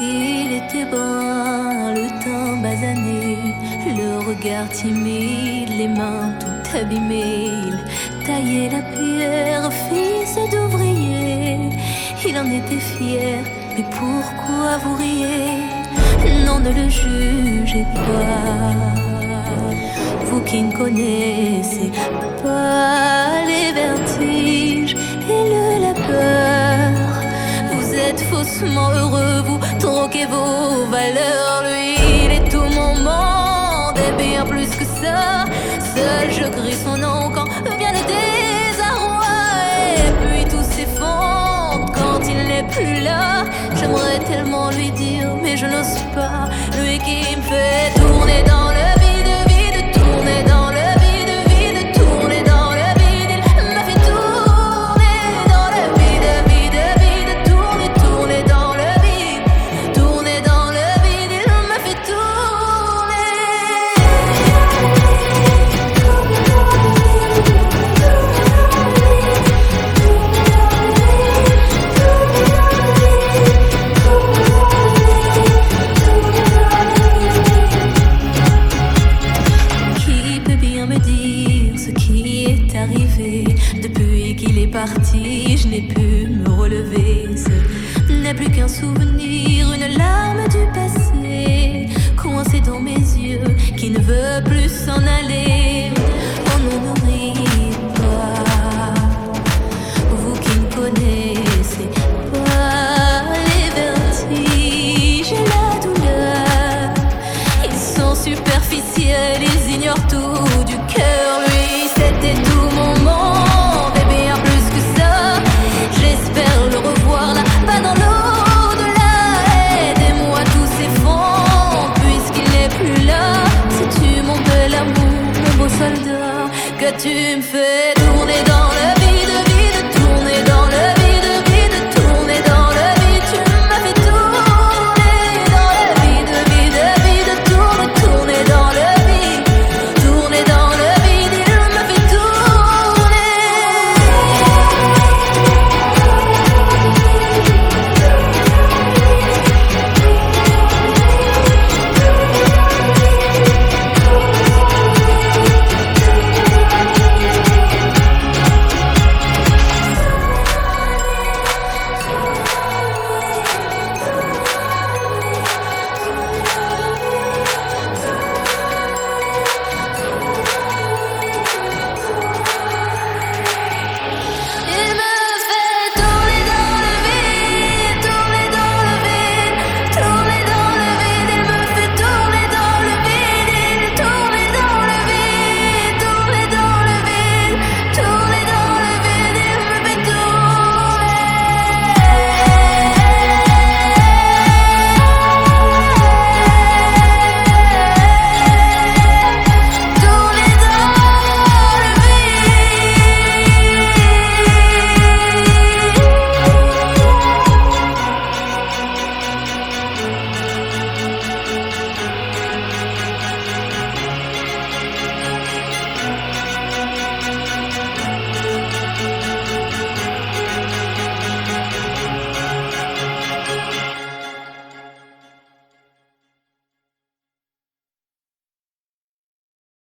Il était brun, le teint basané, le regard timide, les mains tout abîmées. Il taillait la pierre, fils d'ouvrier. Il en était fier, mais pourquoi vous riez? Non, ne le jugez pas. Vous qui ne connaissez pas Faussement heureux, vous troquez vos valeurs. Lui, il est tout mon monde et bien plus que ça. Seul je crie son nom quand vient le désarroi. Et puis tout s'effondre quand il n'est plus là. J'aimerais tellement lui dire, mais je n'ose pas. Lui qui me fait tourner qu'il est parti, je n'ai pu me relever. Ce n'est plus qu'un souvenir, une larme du passé, coincée dans mes yeux, qui ne veut plus s'en aller. On ne nourrit pas, vous qui me connaissez pas les vertiges et la douleur. Ils sont superficiels, ils ignorent tout. tu me fais tourner dans le